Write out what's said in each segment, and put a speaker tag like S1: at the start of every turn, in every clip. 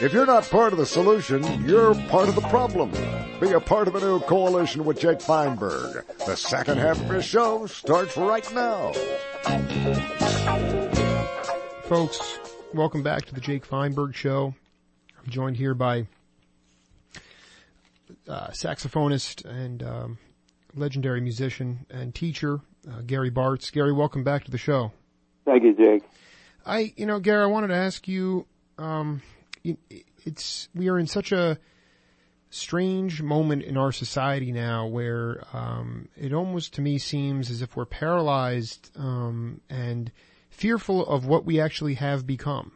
S1: If you're not part of the solution, you're part of the problem. Be a part of a new coalition with Jake Feinberg. The second half of his show starts right now.
S2: Folks, welcome back to the Jake Feinberg Show. I'm joined here by uh, saxophonist and um, legendary musician and teacher uh, Gary Bartz. Gary, welcome back to the show.
S3: Thank you, Jake.
S2: I, you know, Gary, I wanted to ask you. Um, it's we are in such a strange moment in our society now where um, it almost to me seems as if we're paralyzed um, and fearful of what we actually have become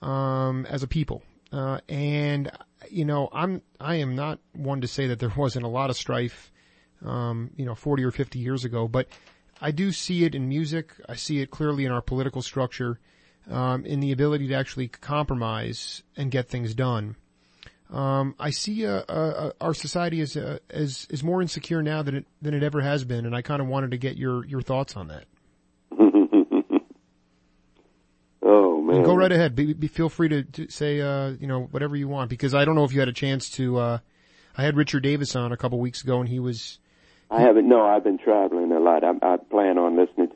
S2: um, as a people. Uh, and you know, I'm I am not one to say that there wasn't a lot of strife, um, you know, 40 or 50 years ago, but I do see it in music. I see it clearly in our political structure um, in the ability to actually compromise and get things done. Um, I see uh, uh, uh our society as, uh, as is more insecure now than it than it ever has been, and I kind of wanted to get your your thoughts on that.
S3: oh man,
S2: and go right ahead. Be, be, feel free to, to say uh, you know whatever you want because I don't know if you had a chance to. Uh, I had Richard Davis on a couple weeks ago, and he was.
S3: I haven't. No, I've been traveling a lot. I, I plan on listening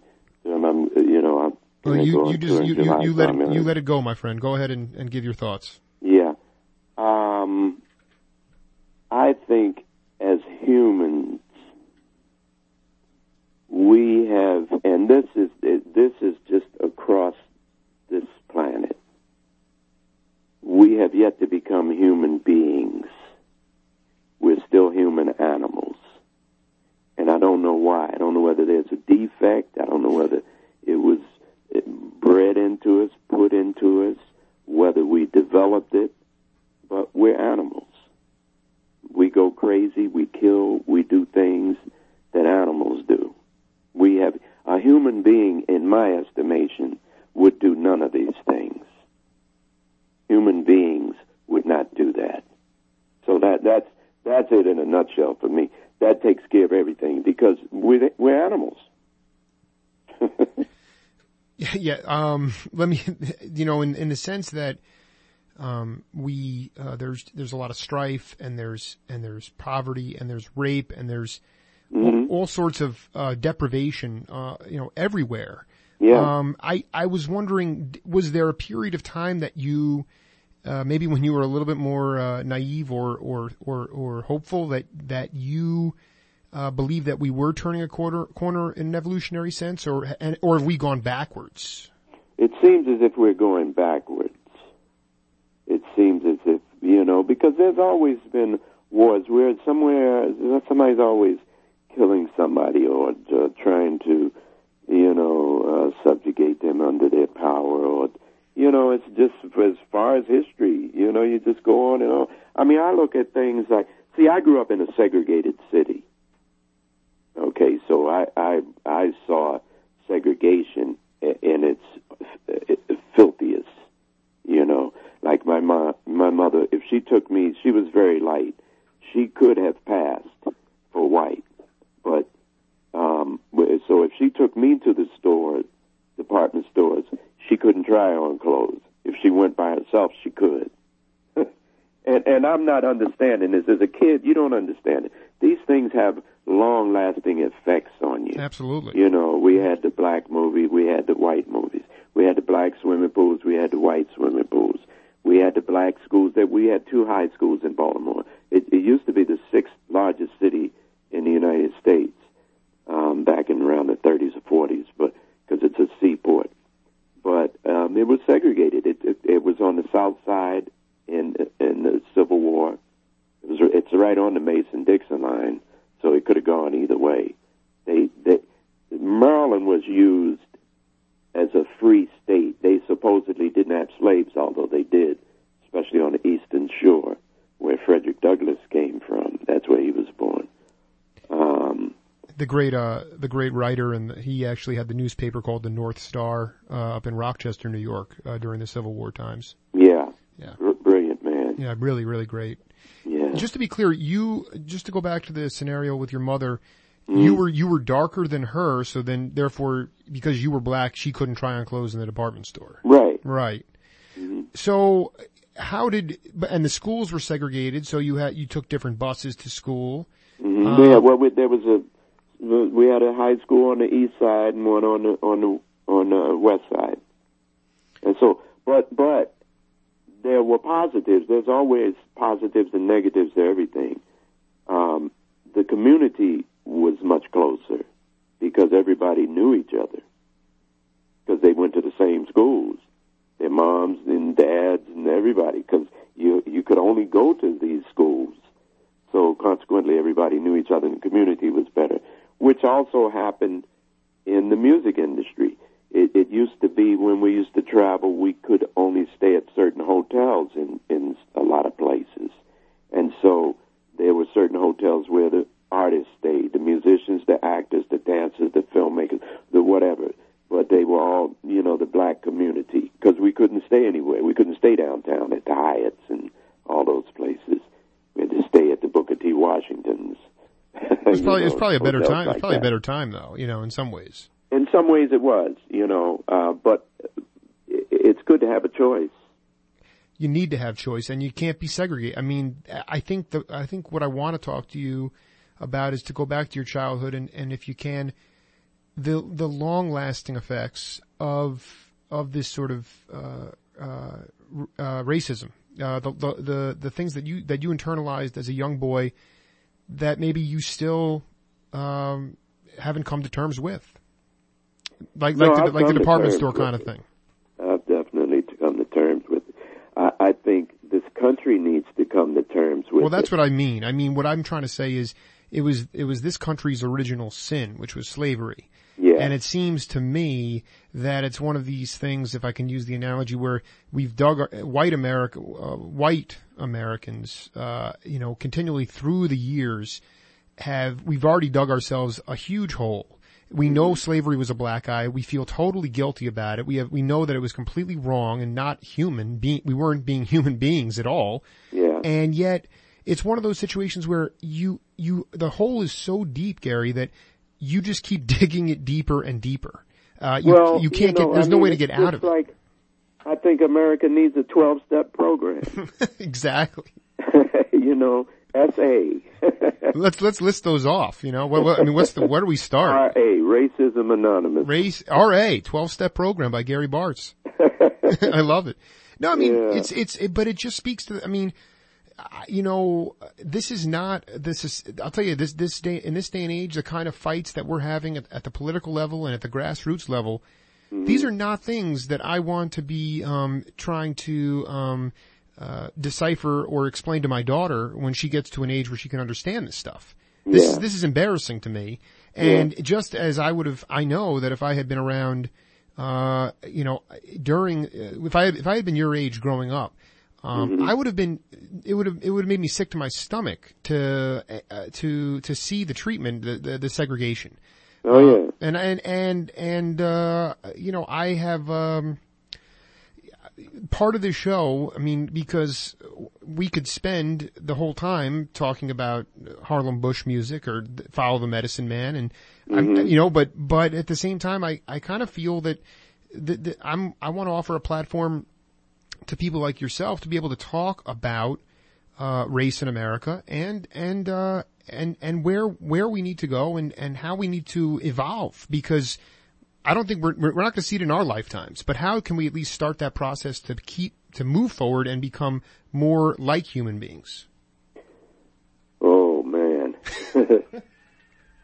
S3: to him. I'm, you know, I'm
S2: well, you, you just you, you, you let it, you let it go, my friend. Go ahead and, and give your thoughts.
S3: Yeah, um, I think as humans we have, and this is this is just across this planet. We have yet to become human beings. We're still human animals, and I don't know why. I don't know whether there's a defect. I don't know whether it was bred into us, put into us, whether we developed it, but we're animals. We go crazy, we kill, we do things that animals do. We have a human being, in my estimation, would do none of these things. Human beings would not do that. So that that's that's it in a nutshell for me. That takes care of everything because we're, we're animals.
S2: Yeah, um, let me, you know, in, in the sense that, um, we, uh, there's, there's a lot of strife and there's, and there's poverty and there's rape and there's mm-hmm. all, all, sorts of, uh, deprivation, uh, you know, everywhere.
S3: Yeah.
S2: Um, I, I was wondering, was there a period of time that you, uh, maybe when you were a little bit more, uh, naive or, or, or, or hopeful that, that you, uh, believe that we were turning a quarter, corner in an evolutionary sense, or and, or have we gone backwards?
S3: It seems as if we're going backwards. It seems as if you know because there's always been wars where somewhere somebody's always killing somebody or uh, trying to you know uh, subjugate them under their power or you know it's just as far as history you know you just go on and on i mean i look at things like see i grew up in a segregated city Okay, so I I, I saw segregation in its filthiest. You know, like my mom, my mother, if she took me, she was very light. She could have passed for white, but um, so if she took me to the store, department stores, she couldn't try on clothes. If she went by herself, she could. and and I'm not understanding this as a kid. You don't understand it. These things have long lasting effects on you.
S2: Absolutely.
S3: You know, we had the black movie, we had the white movies. We had the black swimming pools, we had the white swimming pools. We had the black schools that we had two high schools in Baltimore. It, it used to be the sixth largest city in the United States um, back in around the 30s or 40s, but because it's a seaport. But um, it was segregated. It, it, it was on the south side in in the Civil War. It it's right on the Mason Dixon line so it could have gone either way. They, they, Maryland was used as a free state. They supposedly didn't have slaves, although they did, especially on the eastern shore, where Frederick Douglass came from. That's where he was born. Um,
S2: the great, uh, the great writer, and he actually had the newspaper called the North Star uh, up in Rochester, New York, uh, during the Civil War times.
S3: Yeah, yeah, R- brilliant man.
S2: Yeah, really, really great.
S3: Yeah.
S2: Just to be clear, you just to go back to the scenario with your mother, mm. you were you were darker than her, so then therefore because you were black, she couldn't try on clothes in the department store.
S3: Right.
S2: Right.
S3: Mm-hmm.
S2: So how did and the schools were segregated, so you had you took different buses to school.
S3: Mm-hmm.
S2: Um,
S3: yeah, well, we, there was a we had a high school on the east side and one on the on the on the west side, and so but but there were positives. There's always positives and negatives to everything. Um, the community was much closer because everybody knew each other because they went to the same schools. Their moms and dads and everybody because you you could only go to these schools. So consequently, everybody knew each other and the community was better, which also happened in the music industry. It, it used to be when we used to travel, we could only stay at certain hotels in, in a lot of places. And so there were certain hotels where the artists stayed, the musicians, the actors, the dancers, the filmmakers, the whatever. But they were all, you know, the black community because we couldn't stay anywhere. We couldn't stay downtown at the Hyatts and all those places. We had to stay at the Booker T. Washingtons.
S2: It's probably
S3: You
S2: it's probably a better time.
S3: like
S2: it's probably
S3: that.
S2: a better time though, you know, in some ways.
S3: In some ways, it was, you know, uh, but it's good to have a choice.
S2: you need to have choice and you can't be segregated. I mean, I think the, I think what I want to talk to you about is to go back to your childhood and, and if you can, the, the long lasting effects of, of this sort of, uh, uh, uh, racism, uh, the, the, the, the things that you, that you internalized as a young boy that maybe you still, um, haven't come to terms with. Like,
S3: No,
S2: like, the, like the department store kind of thing.
S3: I've definitely to come to terms with it. I, I think this country needs to come to terms with
S2: Well, that's
S3: it.
S2: what I mean. I mean, what I'm trying to say is it was, it was this country's original sin, which was slavery.
S3: Yeah.
S2: And it seems to me that it's one of these things, if I can use the analogy, where we've dug our, white America, uh, white Americans, uh, you know, continually through the years have, we've already dug ourselves a huge hole. We know slavery was a black eye. We feel totally guilty about it. We have, we know that it was completely wrong and not human being, we weren't being human beings at all.
S3: yeah.
S2: And yet, it's one of those situations where you, you, the hole is so deep, Gary, that you just keep digging it deeper and deeper. Uh, you,
S3: well,
S2: you can't
S3: know,
S2: get, there's
S3: I
S2: no
S3: mean,
S2: way to get out of it.
S3: like, I think America needs a 12 step program.
S2: exactly.
S3: you know, SA.
S2: Let's, let's list those off, you know, what, what, I mean, what's the, where do we start?
S3: RA, Racism Anonymous.
S2: Race, RA, 12 step program by Gary Bartz. I love it. No, I mean,
S3: Yeah.
S2: it's, it's, it, but it just speaks to, I mean, you know, this is not, this is, I'll tell you, this, this day, in this day and age, the kind of fights that we're having at, at the political level and at the grassroots level, these are not things that I want to be, um, trying to, um, uh, decipher or explain to my daughter when she gets to an age where she can understand this stuff. This is, this is embarrassing to me. And just as I would have, I know that if I had been around, uh, you know, during, uh, if I had, if I had been your age growing up, um, I would have been, it would have, it would have made me sick to my stomach to, uh, to, to see the treatment, the, the, the segregation.
S3: Oh, yeah.
S2: And, and, and, and, uh, you know, I have, um, part of the show, I mean, because we could spend the whole time talking about Harlem Bush music or Follow the Medicine Man and, I'm, you know, but, but at the same time, I, I kind of feel that, that, that I'm, I want to offer a platform to people like yourself to be able to talk about, uh, race in America and, and, uh, and, and where, where we need to go and, and how we need to evolve because I don't think we're, we're not going to see it in our lifetimes, but how can we at least start that process to keep, to move forward and become more like human beings?
S3: Oh man.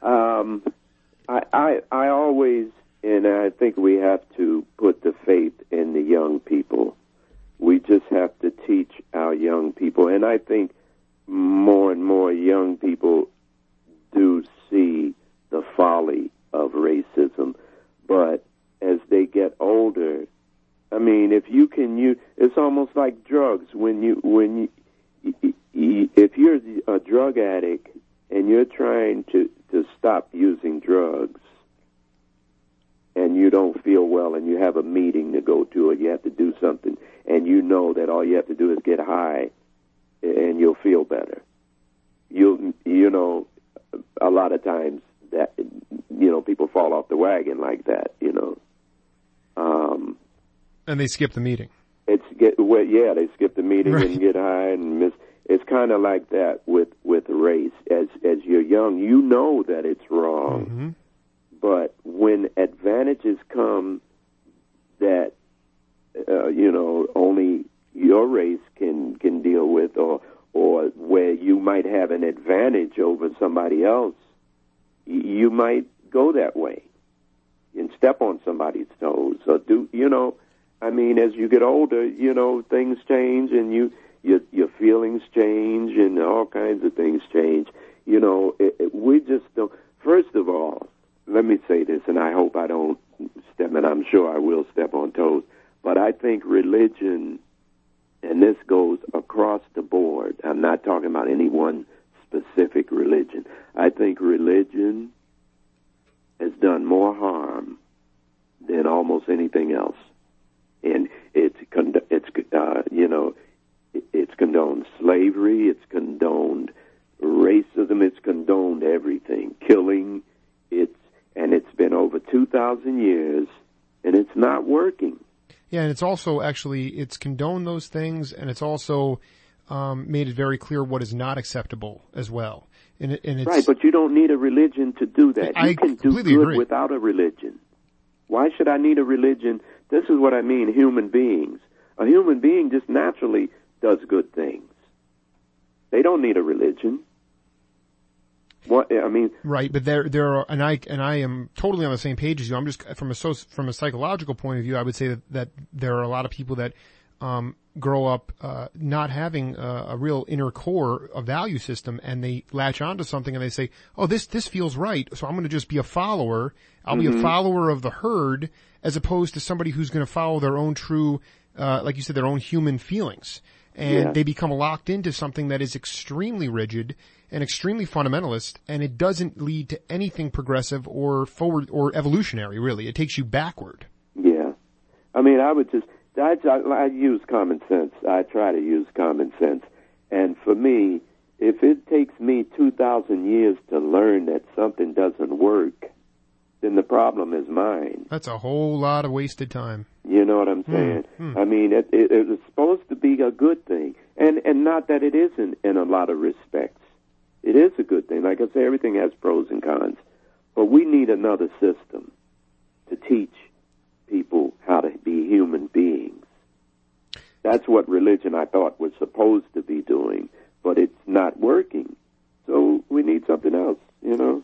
S3: um, I, I I always and I think we have to put the faith in the young people. We just have to teach our young people, and I think more and more young people do see the folly of racism, but as they get older, I mean, if you can use, it's almost like drugs. When you when you if you're a drug addict and you're trying to to stop using drugs and you don't feel well and you have a meeting to go to or you have to do something and you know that all you have to do is get high and you'll feel better you'll you know a lot of times you know people fall off the wagon like that you know um
S2: And they skip the meeting.
S3: it's get well, yeah they skip the meeting
S2: Right.
S3: and get high and miss. It's kind of like that with with race. As as you're young, you know that it's wrong,
S2: hmm
S3: but when advantages come that uh, you know only your race can can deal with, or or where you might have an advantage over somebody else, you might go that way and step on somebody's toes or do you know i mean as you get older you know things change and you your your feelings change and all kinds of things change you know it, it, we just don't first of all let me say this and i hope i don't step and i'm sure i will step on toes but i think religion and this goes across the board i'm not talking about any one specific religion i think religion has done more harm than almost anything else, and it's con- it's uh, you know it's condoned slavery, it's condoned racism, it's condoned everything, killing. It's and it's been over two thousand years, and it's not working.
S2: Yeah, and it's also actually it's condoned those things, and it's also um, made it very clear what is not acceptable as well. And, it, and it's
S3: Right, but you don't need a religion to do that.
S2: I
S3: you can do good
S2: agree.
S3: without a religion. Why should I need a religion? This is what I mean, human beings. A human being just naturally does good things. They don't need a religion. What I mean,
S2: Right, but there, there are, and I, and I am totally on the same page as you. I'm just from a from a psychological point of view. I would say that, that there are a lot of people that um, grow up uh, not having a, a real inner core, a value system, and they latch onto something and they say, "Oh, this this feels right, so I'm going to just be a follower. I'll be a follower of the herd, as opposed to somebody who's going to follow their own true, uh, like you said, their own human feelings." And
S3: Yeah.
S2: they become locked into something that is extremely rigid and extremely fundamentalist, and it doesn't lead to anything progressive or forward or evolutionary. Really, it takes you backward.
S3: yeah. I mean, I would just I, I, I use common sense. I try to use common sense, and for me, if it takes me two thousand years to learn that something doesn't work, then the problem is mine.
S2: That's a whole lot of wasted time.
S3: You know what I'm hmm. saying? Hmm. I mean, it, it, it was supposed to be a good thing, and and not that it isn't in a lot of respects. It is a good thing. Like I say, everything has pros and cons, but we need another system to teach people how to be human beings. That's what religion I thought was supposed to be doing, but it's not working. So we need something else. You know?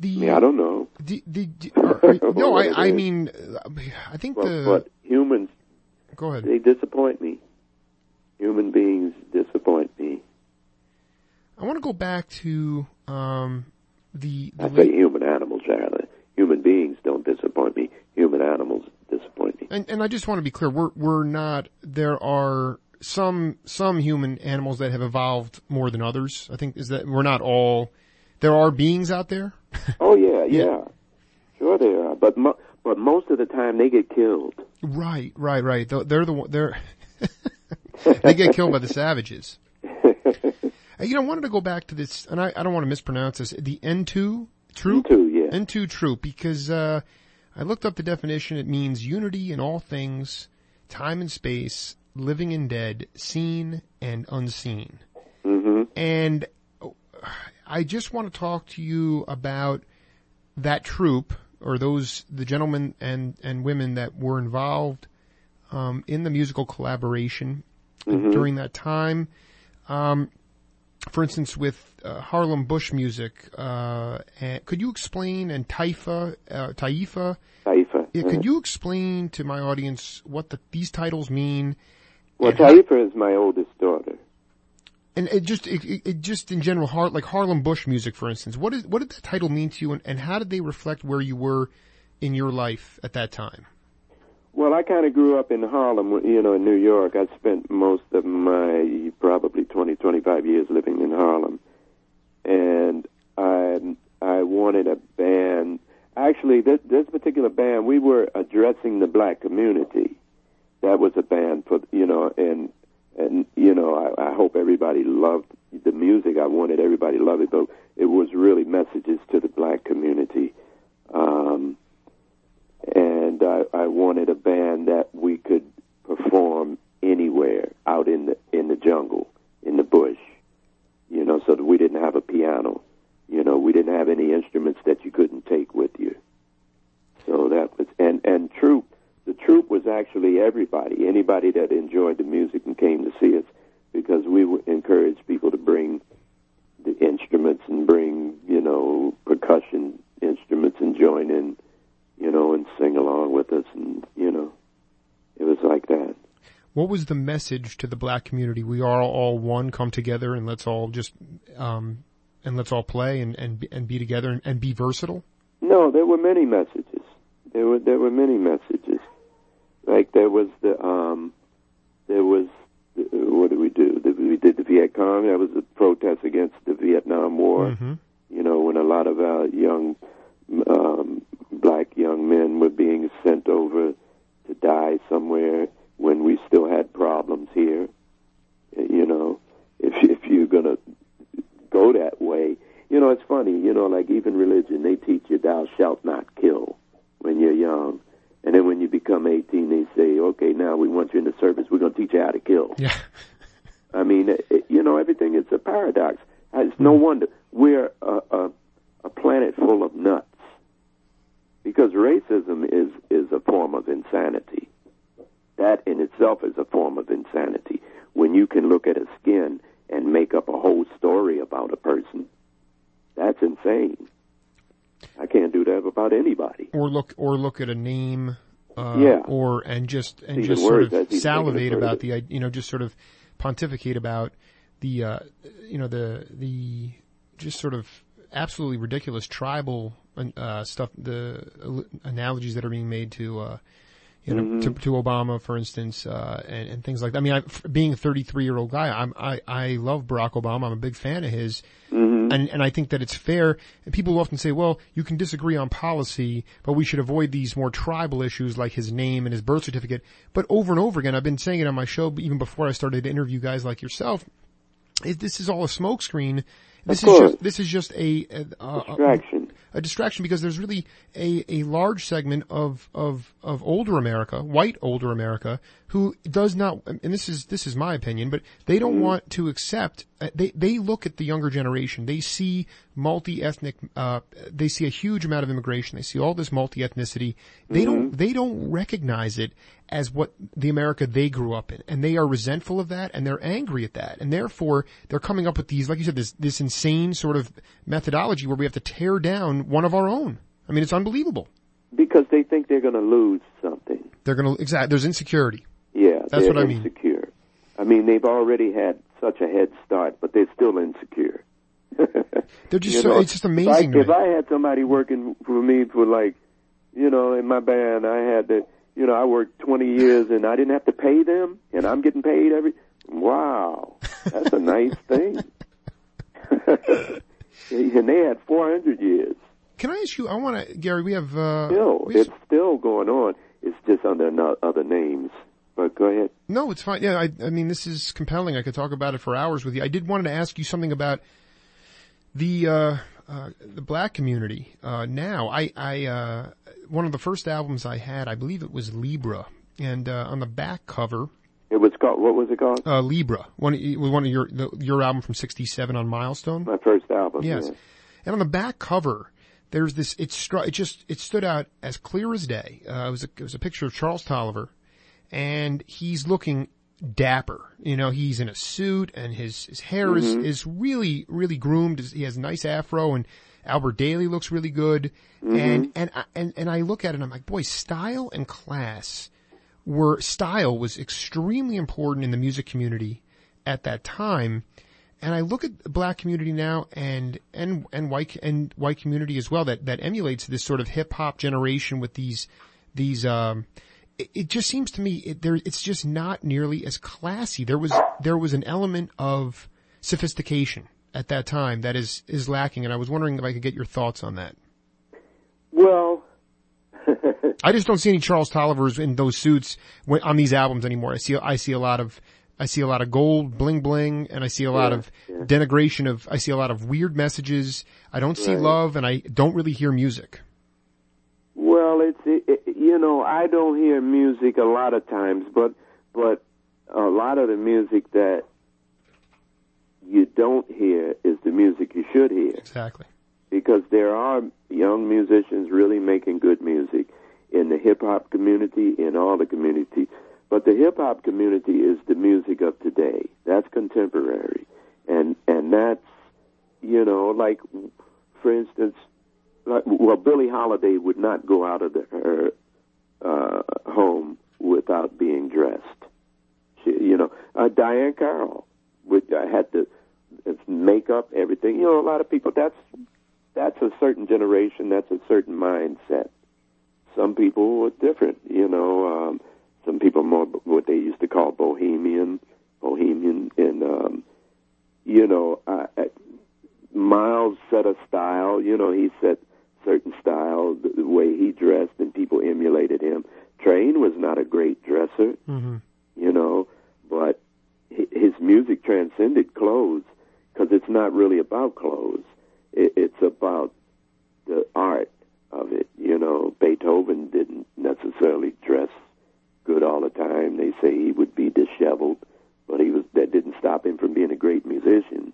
S2: The,
S3: I mean, I don't know,
S2: the, the, the- are- are- no, I, I mean, I think
S3: but,
S2: the,
S3: but humans
S2: go ahead.
S3: they disappoint me. Human beings disappoint me.
S2: I want to go back to, um, the, the
S3: I say human animals, rather. Human beings don't disappoint me. Human animals disappoint me.
S2: And, and I just want to be clear, we're, we're not, there are some, some human animals that have evolved more than others. I think is that we're not all, there are beings out there.
S3: Oh yeah, yeah, sure they are. But mo- but most of the time they get killed.
S2: Right, right, right. They're they're the one, they're, they get killed by the savages. You know, I wanted to go back to this, and I, I don't want to mispronounce this, the Ntu troop?
S3: Too, yeah.
S2: Ntu troop, because, uh, I looked up the definition. It means unity in all things, time and space, living and dead, seen and unseen.
S3: hmm
S2: And I just want to talk to you about that troop or those, the gentlemen and, and women that were involved, um, in the musical collaboration during that time. Um, for instance, with uh, Harlem Bush music, uh, and could you explain and Taifa, uh, Taifa,
S3: Taifa.
S2: yeah, could you explain to my audience what the, these titles mean?
S3: well, Taifa is my oldest daughter.
S2: And it just, it, it, it just in general, Har- like Harlem Bush music, for instance, what is, what did the title mean to you and, and how did they reflect where you were in your life at that time?
S3: Well, I kind of grew up in Harlem, you know, in New York. I spent most of my probably 20, 25 years living in Harlem. And I I wanted a band. Actually, this, this particular band, we were addressing the black community. That was a band for, you know, and and you know, I, I hope everybody loved the music. I wanted everybody to love it, but it was really messages to the black community. Um, and I, I wanted a band that we could perform anywhere out in the that you couldn't take with you. So that was and and troop. The troop was actually everybody, anybody that enjoyed the music and came to see us, because we would encourage people to bring the instruments and bring you know percussion instruments and join in, you know, and sing along with us, and you know, it was like that.
S2: What was the message to the black community? We are all one. Come together and let's all just um, and let's all play and and be- and be together and, and be versatile.
S3: No, there were many messages. There were there were many messages. Like there was the um, there was the, what did we do? The, we did the Viet Cong. That was a protest against the Vietnam War.
S2: Mhm.
S3: You know, when a lot of our young um, black young men were being sent over to die somewhere when we still had problems here. You know, if if you're gonna go that way, you know, it's funny. You know, like even religion, they teach you thou shalt not kill when you're young, and then when you become 18, they say, okay, now we want you in the service. We're gonna teach you how to kill.
S2: Yeah.
S3: I mean, it, it- you know, everything is a paradox. It's no mm-hmm. wonder we're a, a, a planet full of nuts because racism is is a form of insanity. That in itself is a form of insanity. When you can look at a skin and make up a whole story about a person, that's insane. I can't do that about anybody.
S2: Or look or look at a name. Uh,
S3: Yeah.
S2: Or and just and
S3: Even
S2: just sort of salivate about the i- you know just sort of pontificate about the uh, you know the the just sort of absolutely ridiculous tribal uh, stuff the uh, analogies that are being made to uh, you know
S3: Mm-hmm.
S2: to, to Obama for instance uh, and, and things like that. I mean I, being a 33 year old guy I'm, I I love Barack Obama I'm a big fan of his
S3: Mm-hmm.
S2: and and I think that it's fair. And people often say, well, you can disagree on policy, but we should avoid these more tribal issues like his name and his birth certificate. But over and over again, I've been saying it on my show, even before I started to interview guys like yourself. Is this is all a smokescreen? This is just this is just a, a, a,
S3: Distraction.
S2: A distraction because there's really a, a large segment of, of, of older America, white older America, who does not, and this is, this is my opinion, but they don't mm. want to accept, they, they look at the younger generation, they see multi-ethnic, uh, they see a huge amount of immigration, they see all this multi-ethnicity, they don't, they don't recognize it as what the America they grew up in, and they are resentful of that, and they're angry at that, and therefore they're coming up with these, like you said, this, this insane sort of methodology where we have to tear down one of our own. I mean, it's unbelievable.
S3: Because they think they're going to lose something.
S2: They're gonna, exactly, there's insecurity.
S3: Yeah,
S2: That's what I mean.
S3: insecure. I mean, they've already had such a head start, but they're still insecure.
S2: They're just so,
S3: know?
S2: it's just amazing
S3: If
S2: to
S3: I, if. I had somebody working for me for like, you know, in my band, I had to, you know, I worked 20 years and I didn't have to pay them, and I'm getting paid every. Wow, that's a nice thing. and they had 400 years.
S2: Can I ask you, I wanna, Gary, we have, uh,
S3: Still,
S2: we have-
S3: it's still going on. It's just under no, other names. But go ahead.
S2: No, it's fine. Yeah, I, I mean, this is compelling. I could talk about it for hours with you. I did wanted to ask you something about the, uh, uh, the black community. Uh, now, I, I, uh, one of the first albums I had, I believe it was Libra. And, uh, on the back cover,
S3: It was called. What was it called?
S2: uh, Libra, one, it was one of your, the, your album from 67 on Milestone.
S3: My first album.
S2: Yes.
S3: yeah.
S2: And on the back cover, there's this, it stru- it just, it stood out as clear as day. Uh, it was a, it was a picture of Charles Tolliver and he's looking dapper. You know, he's in a suit and his, his hair is, is really, really groomed. He has a nice afro and Albert Dailey looks really good. And, and, I- and, and I look at it and I'm like, boy, style and class were, style was extremely important in the music community at that time. And I look at the black community now and, and, and white, and white community as well that, that emulates this sort of hip hop generation with these, these, um, it, it just seems to me it, there, it's just not nearly as classy. There was, there was an element of sophistication at that time that is, is lacking. And I was wondering if I could get your thoughts on that.
S3: Well,
S2: I just don't see any Charles Tollivers in those suits on these albums anymore. I see, I see a lot of, I see a lot of gold bling bling and I see a lot
S3: Yeah,
S2: of
S3: yeah.
S2: denigration of, I see a lot of weird messages. I don't see
S3: Right.
S2: love and I don't really hear music.
S3: well, it's it, it- you know I don't hear music a lot of times, but but a lot of the music that you don't hear is the music you should hear.
S2: Exactly.
S3: because there are young musicians really making good music in the hip hop community, in all the communities. But the hip hop community is the music of today. That's contemporary, and and that's you know like for instance, like well Billie Holiday would not go out of the, her uh, home without being dressed. She, you know, uh, Diahann Carroll would uh, had to it's makeup, everything. You know, a lot of people. That's that's a certain generation. That's a certain mindset. Some people are different. You know, um, some people more what they used to call bohemian, bohemian, and um, you know, uh, Miles set a style. You know, he set certain style, the, the way he dressed, and people emulated him. Trane was not a great dresser,
S2: Mm-hmm.
S3: you know, but his music transcended clothes because it's not really about clothes. It, it's about the art of it. You know, Beethoven didn't necessarily dress good all the time. They say he would be disheveled, but he was that didn't stop him from being a great musician.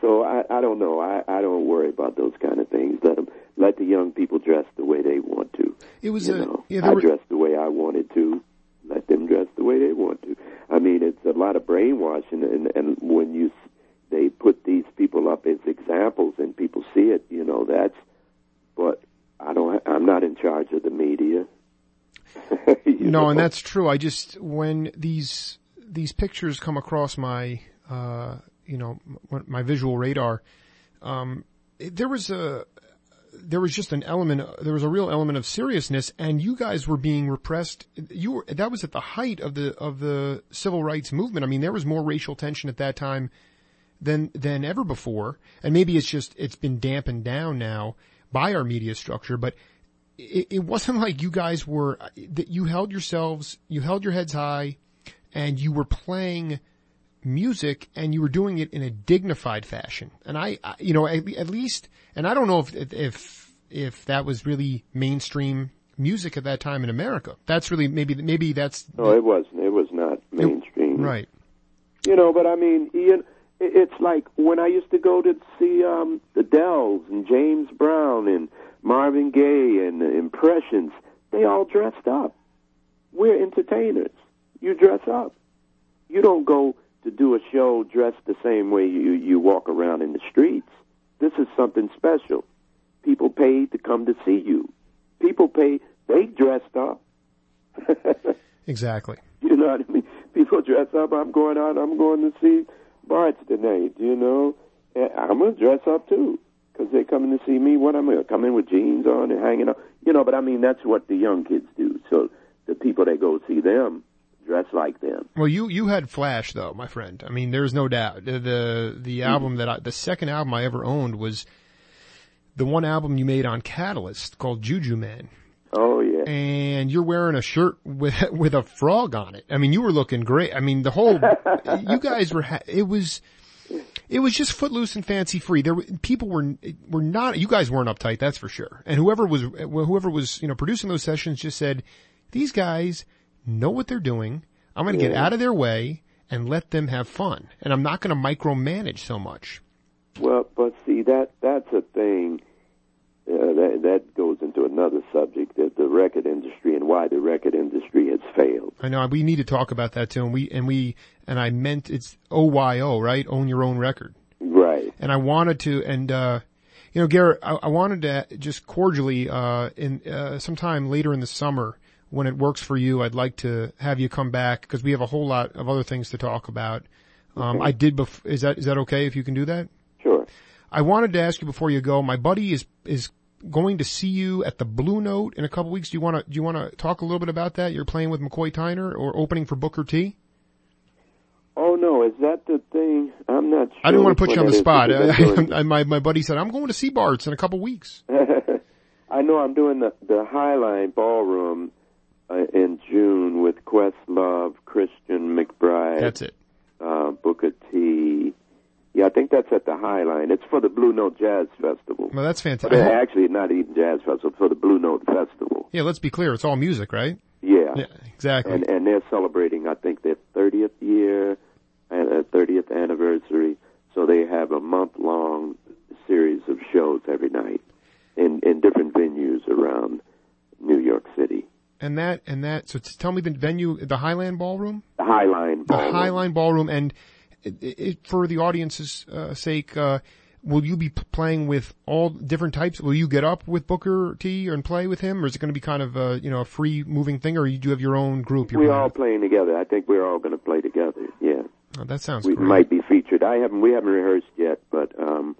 S3: So I, I don't know. I, I don't worry about those kind of things. Let them let the young people dress the way they want to.
S2: It was
S3: You
S2: a
S3: know,
S2: yeah.
S3: I
S2: were,
S3: dress the way I wanted to. Let them dress the way they want to. I mean, it's a lot of brainwashing, and and when you they put these people up as examples and people see it, you know, that's. But I don't. I'm not in charge of the media.
S2: No,
S3: know?
S2: and that's true. I just when these these pictures come across my uh, you know my visual radar, um, there was a there was just an element. There was a real element of seriousness, and you guys were being repressed. You were that was at the height of the of the civil rights movement. I mean, there was more racial tension at that time than than ever before, and maybe it's just it's been dampened down now by our media structure, but it, it wasn't like you guys were that you held yourselves, you held your heads high, and you were playing music and you were doing it in a dignified fashion. And I, I you know, at, at least, and I don't know if if if that was really mainstream music at that time in America. That's really maybe maybe that's
S3: No, it wasn't. It was not mainstream.
S2: right.
S3: You know, but I mean, Ian, it's like when I used to go to see um, the Dells and James Brown and Marvin Gaye and the Impressions. They all dressed up. We're entertainers. You dress up. You don't go to do a show dressed the same way you you walk around in the streets. This is something special. People paid to come to see you. People pay. They dressed up.
S2: Exactly.
S3: You know what I mean? People dress up. I'm going out. I'm going to see Bartz tonight. You know, and I'm gonna dress up too because they're coming to see me. What I'm gonna come in with jeans on and hanging out. You know, but I mean that's what the young kids do. So the people that go see them dress like them.
S2: Well, you you had Flash though, my friend. I mean, there's no doubt. The the, the hmm. album that I, the second album I ever owned was the one album you made on Catalyst called Juju Man.
S3: Oh yeah.
S2: and you're wearing a shirt with with a frog on it. I mean, you were looking great. I mean, the whole you guys were. Ha- it was it was just footloose and fancy free. There were, people were were not. You guys weren't uptight, that's for sure. And whoever was whoever was you know producing those sessions just said these guys know what they're doing. I'm going to get out of their way and let them have fun, and I'm not going to micromanage so much.
S3: Well, but see that that's a thing. Uh, that that goes into another subject that the record industry and why the record industry has failed.
S2: I know we need to talk about that too, and we and we and I meant it's OYO, right? Own your own record.
S3: Right.
S2: and I wanted to, and uh, you know, Garrett, I, I wanted to just cordially, uh, in uh, sometime later in the summer, when it works for you, I'd like to have you come back because we have a whole lot of other things to talk about. Um, I did. Bef- is that is that okay if you can do that?
S3: Sure.
S2: I wanted to ask you before you go. My buddy is is going to see you at the Blue Note in a couple weeks. Do you want to do you want to talk a little bit about that? You're playing with McCoy Tyner or opening for Booker T.
S3: Oh no, is that the thing? I'm not sure.
S2: I didn't want to put you on the
S3: is
S2: spot.
S3: I'm
S2: I, my my buddy said I'm going to see Bartz in a couple weeks.
S3: I know I'm doing the the Highline Ballroom uh, in June with Questlove, Christian McBride,
S2: That's it.
S3: uh, Booker T. Yeah, I think that's at the Highline. It's for the Blue Note Jazz Festival.
S2: Well, that's fantastic.
S3: uh, actually, not even Jazz Festival, for the Blue Note Festival.
S2: Yeah, let's be clear. It's all music, right?
S3: Yeah.
S2: Yeah, exactly.
S3: and and they're celebrating I think their 30th year and uh, 30th anniversary so they have a month long series of shows every night in in different venues around New York City.
S2: And that and that. So tell me the venue, the Highline Ballroom.
S3: The Highline.
S2: The
S3: Ballroom.
S2: Highline Ballroom, and it, it, for the audience's uh, sake, uh, will you be playing with all different types? Will you get up with Booker T and play with him, or is it going to be kind of a you know a free moving thing, or you do have your own group?
S3: We're all
S2: with?
S3: playing together. I think we're all going to play together. Yeah,
S2: Oh, that sounds
S3: we
S2: great.
S3: might be featured. I haven't. We haven't rehearsed yet, but um,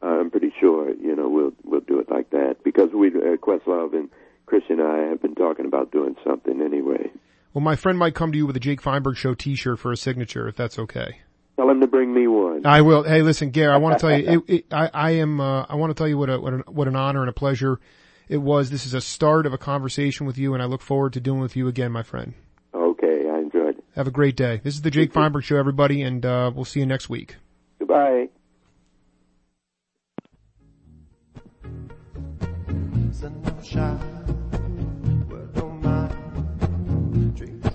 S3: I'm pretty sure you know we'll we'll do it like that because we uh, Questlove and Christian and I have been talking about doing something anyway.
S2: Well, my friend might come to you with a Jake Feinberg Show T-shirt for a signature, if that's okay.
S3: Tell him to bring me one.
S2: I will. Hey, listen, Gare, I want to tell you, it, it, I, I am, uh, I want to tell you what a, what, an, what an honor and a pleasure it was. This is a start of a conversation with you, and I look forward to doing with you again, my friend.
S3: Okay, I enjoyed it.
S2: Have a great day. This is the Jake Feinberg Show, everybody, and uh, we'll see you next week.
S3: Goodbye.
S4: and I'm shy. don't mind. drink.